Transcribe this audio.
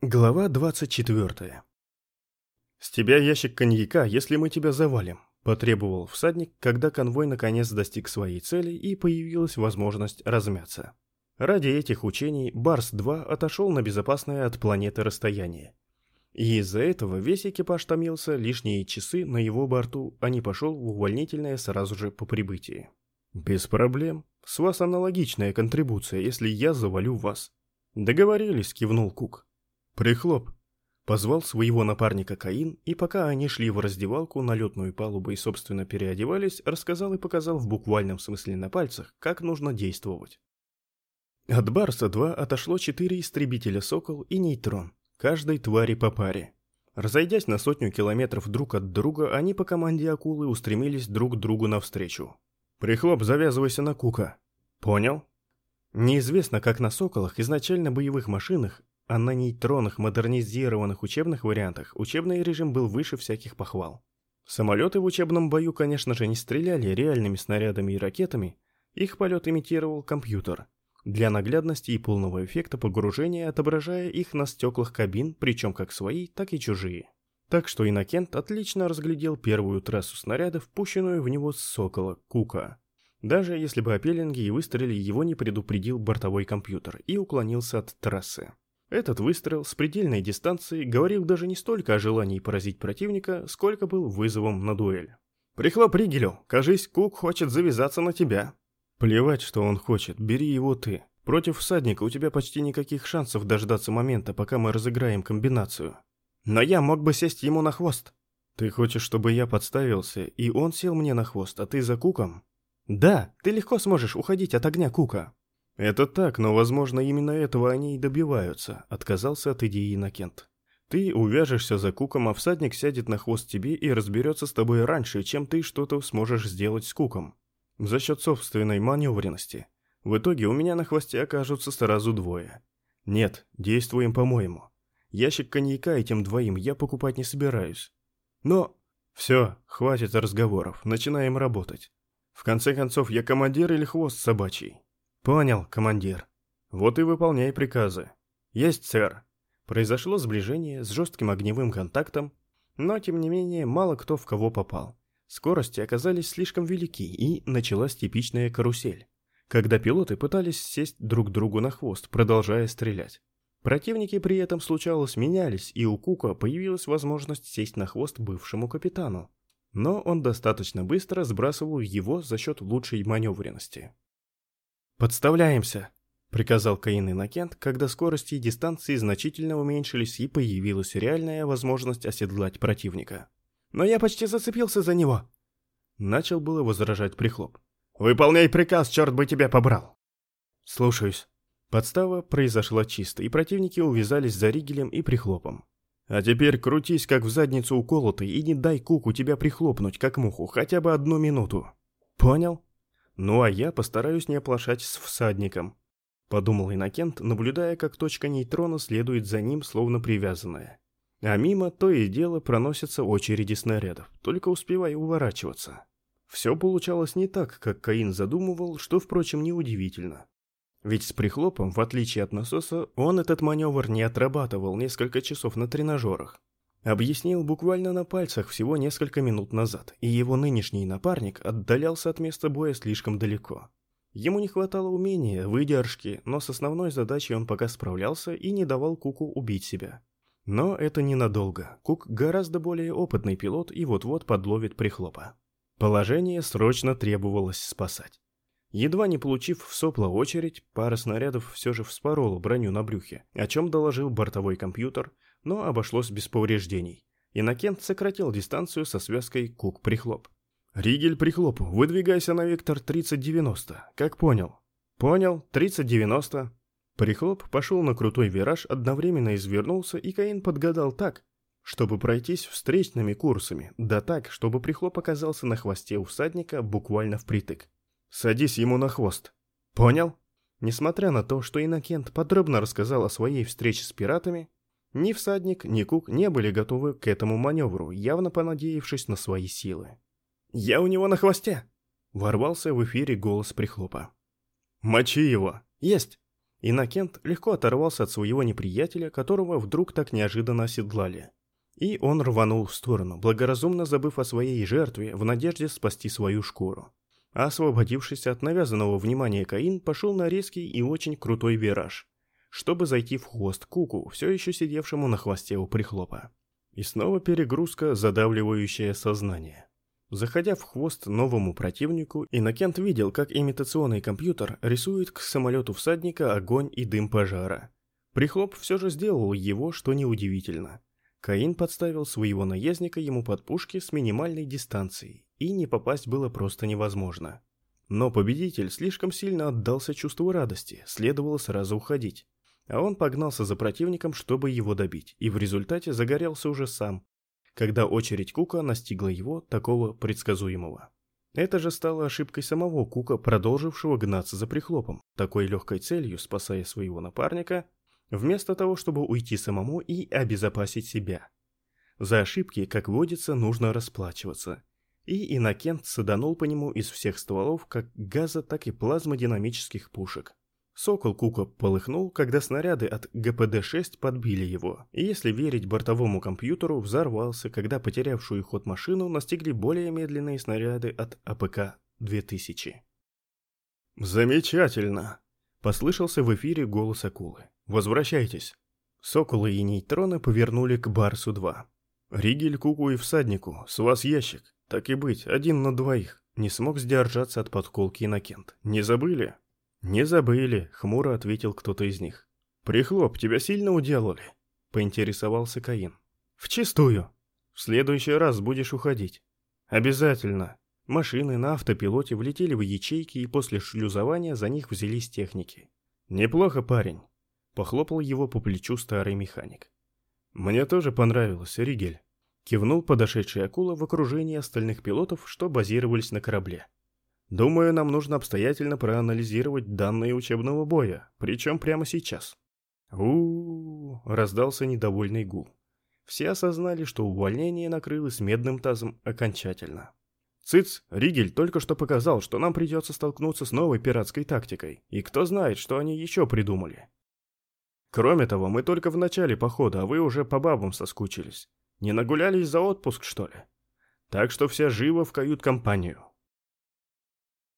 Глава 24. «С тебя ящик коньяка, если мы тебя завалим», – потребовал всадник, когда конвой наконец достиг своей цели и появилась возможность размяться. Ради этих учений Барс-2 отошел на безопасное от планеты расстояние. И из-за этого весь экипаж томился лишние часы на его борту, а не пошел в увольнительное сразу же по прибытии. «Без проблем. С вас аналогичная контрибуция, если я завалю вас». «Договорились», – кивнул Кук. «Прихлоп!» Позвал своего напарника Каин, и пока они шли в раздевалку на летную палубу и, собственно, переодевались, рассказал и показал в буквальном смысле на пальцах, как нужно действовать. От Барса-2 отошло четыре истребителя «Сокол» и «Нейтрон», каждой твари по паре. Разойдясь на сотню километров друг от друга, они по команде акулы устремились друг другу навстречу. «Прихлоп, завязывайся на Кука». «Понял?» Неизвестно, как на «Соколах» изначально боевых машинах а на нейтронных модернизированных учебных вариантах учебный режим был выше всяких похвал. Самолеты в учебном бою, конечно же, не стреляли реальными снарядами и ракетами, их полет имитировал компьютер, для наглядности и полного эффекта погружения отображая их на стеклах кабин, причем как свои, так и чужие. Так что Иннокент отлично разглядел первую трассу снарядов, пущенную в него с Сокола, Кука. Даже если бы о пеленге и выстреле его не предупредил бортовой компьютер и уклонился от трассы. Этот выстрел с предельной дистанции говорил даже не столько о желании поразить противника, сколько был вызовом на дуэль. «Прихлоп Ригелю, кажись, Кук хочет завязаться на тебя». «Плевать, что он хочет, бери его ты. Против всадника у тебя почти никаких шансов дождаться момента, пока мы разыграем комбинацию. Но я мог бы сесть ему на хвост». «Ты хочешь, чтобы я подставился, и он сел мне на хвост, а ты за Куком?» «Да, ты легко сможешь уходить от огня Кука». «Это так, но, возможно, именно этого они и добиваются», — отказался от идеи Иннокент. «Ты увяжешься за Куком, а всадник сядет на хвост тебе и разберется с тобой раньше, чем ты что-то сможешь сделать с Куком. За счет собственной маневренности. В итоге у меня на хвосте окажутся сразу двое. Нет, действуем по-моему. Ящик коньяка этим двоим я покупать не собираюсь. Но... Все, хватит разговоров, начинаем работать. В конце концов, я командир или хвост собачий?» «Понял, командир. Вот и выполняй приказы». «Есть, сэр». Произошло сближение с жестким огневым контактом, но, тем не менее, мало кто в кого попал. Скорости оказались слишком велики, и началась типичная карусель, когда пилоты пытались сесть друг другу на хвост, продолжая стрелять. Противники при этом случалось менялись, и у Кука появилась возможность сесть на хвост бывшему капитану. Но он достаточно быстро сбрасывал его за счет лучшей маневренности. «Подставляемся!» — приказал Каин Иннокент, когда скорости и дистанции значительно уменьшились и появилась реальная возможность оседлать противника. «Но я почти зацепился за него!» Начал было возражать Прихлоп. «Выполняй приказ, черт бы тебя побрал!» «Слушаюсь». Подстава произошла чисто, и противники увязались за Ригелем и Прихлопом. «А теперь крутись, как в задницу уколотый, и не дай Куку тебя прихлопнуть, как муху, хотя бы одну минуту. Понял?» Ну а я постараюсь не оплошать с всадником. Подумал Иннокент, наблюдая, как точка нейтрона следует за ним, словно привязанная. А мимо то и дело проносятся очереди снарядов, только успевая уворачиваться. Все получалось не так, как Каин задумывал, что, впрочем, неудивительно. Ведь с прихлопом, в отличие от насоса, он этот маневр не отрабатывал несколько часов на тренажерах. Объяснил буквально на пальцах всего несколько минут назад, и его нынешний напарник отдалялся от места боя слишком далеко. Ему не хватало умения, выдержки, но с основной задачей он пока справлялся и не давал Куку убить себя. Но это ненадолго. Кук гораздо более опытный пилот и вот-вот подловит прихлопа. Положение срочно требовалось спасать. Едва не получив в сопло очередь, пара снарядов все же вспорола броню на брюхе, о чем доложил бортовой компьютер – но обошлось без повреждений. Иннокент сократил дистанцию со связкой Кук-Прихлоп. «Ригель Прихлоп, выдвигайся на вектор 3090, как понял?» «Понял, 3090». Прихлоп пошел на крутой вираж, одновременно извернулся, и Каин подгадал так, чтобы пройтись встречными курсами, да так, чтобы Прихлоп оказался на хвосте у всадника буквально впритык. «Садись ему на хвост». «Понял?» Несмотря на то, что Иннокент подробно рассказал о своей встрече с пиратами, ни всадник, ни Кук не были готовы к этому маневру, явно понадеявшись на свои силы. «Я у него на хвосте!» — ворвался в эфире голос прихлопа. «Мочи его!» «Есть!» Иннокент легко оторвался от своего неприятеля, которого вдруг так неожиданно оседлали. И он рванул в сторону, благоразумно забыв о своей жертве в надежде спасти свою шкуру. А освободившись от навязанного внимания Каин пошел на резкий и очень крутой вираж, чтобы зайти в хвост Куку, все еще сидевшему на хвосте у прихлопа. И снова перегрузка, задавливающая сознание. Заходя в хвост новому противнику, Иннокент видел, как имитационный компьютер рисует к самолету всадника огонь и дым пожара. Прихлоп все же сделал его, что неудивительно. Каин подставил своего наездника ему под пушки с минимальной дистанцией, и не попасть было просто невозможно. Но победитель слишком сильно отдался чувству радости, следовало сразу уходить. А он погнался за противником, чтобы его добить, и в результате загорелся уже сам, когда очередь Кука настигла его, такого предсказуемого. Это же стало ошибкой самого Кука, продолжившего гнаться за прихлопом, такой легкой целью, спасая своего напарника, вместо того, чтобы уйти самому и обезопасить себя. За ошибки, как водится, нужно расплачиваться. И Иннокент саданул по нему из всех стволов, как газо-, так и плазмодинамических пушек. Сокол Кука полыхнул, когда снаряды от ГПД-6 подбили его, и если верить бортовому компьютеру, взорвался, когда потерявшую ход машину настигли более медленные снаряды от АПК-2000. «Замечательно!» – послышался в эфире голос акулы. «Возвращайтесь!» Соколы и нейтроны повернули к Барсу-2. «Ригель, Куку и Всаднику, с вас ящик. Так и быть, один на двоих». Не смог сдержаться от подколки Иннокент. «Не забыли?» «Не забыли», — хмуро ответил кто-то из них. «Прихлоп, тебя сильно уделали?» — поинтересовался Каин. «Вчистую. В следующий раз будешь уходить». «Обязательно». Машины на автопилоте влетели в ячейки, и после шлюзования за них взялись техники. «Неплохо, парень», — похлопал его по плечу старый механик. «Мне тоже понравилось, Ригель», — кивнул подошедший акула в окружении остальных пилотов, что базировались на корабле. Думаю, нам нужно обстоятельно проанализировать данные учебного боя, причем прямо сейчас. у, раздался недовольный гул. Все осознали, что увольнение накрылось медным тазом окончательно. Цыц, Ригель только что показал, что нам придется столкнуться с новой пиратской тактикой, и кто знает, что они еще придумали. Кроме того, мы только в начале похода, а вы уже по бабам соскучились. Не нагулялись за отпуск, что ли? Так что все живо в кают-компанию.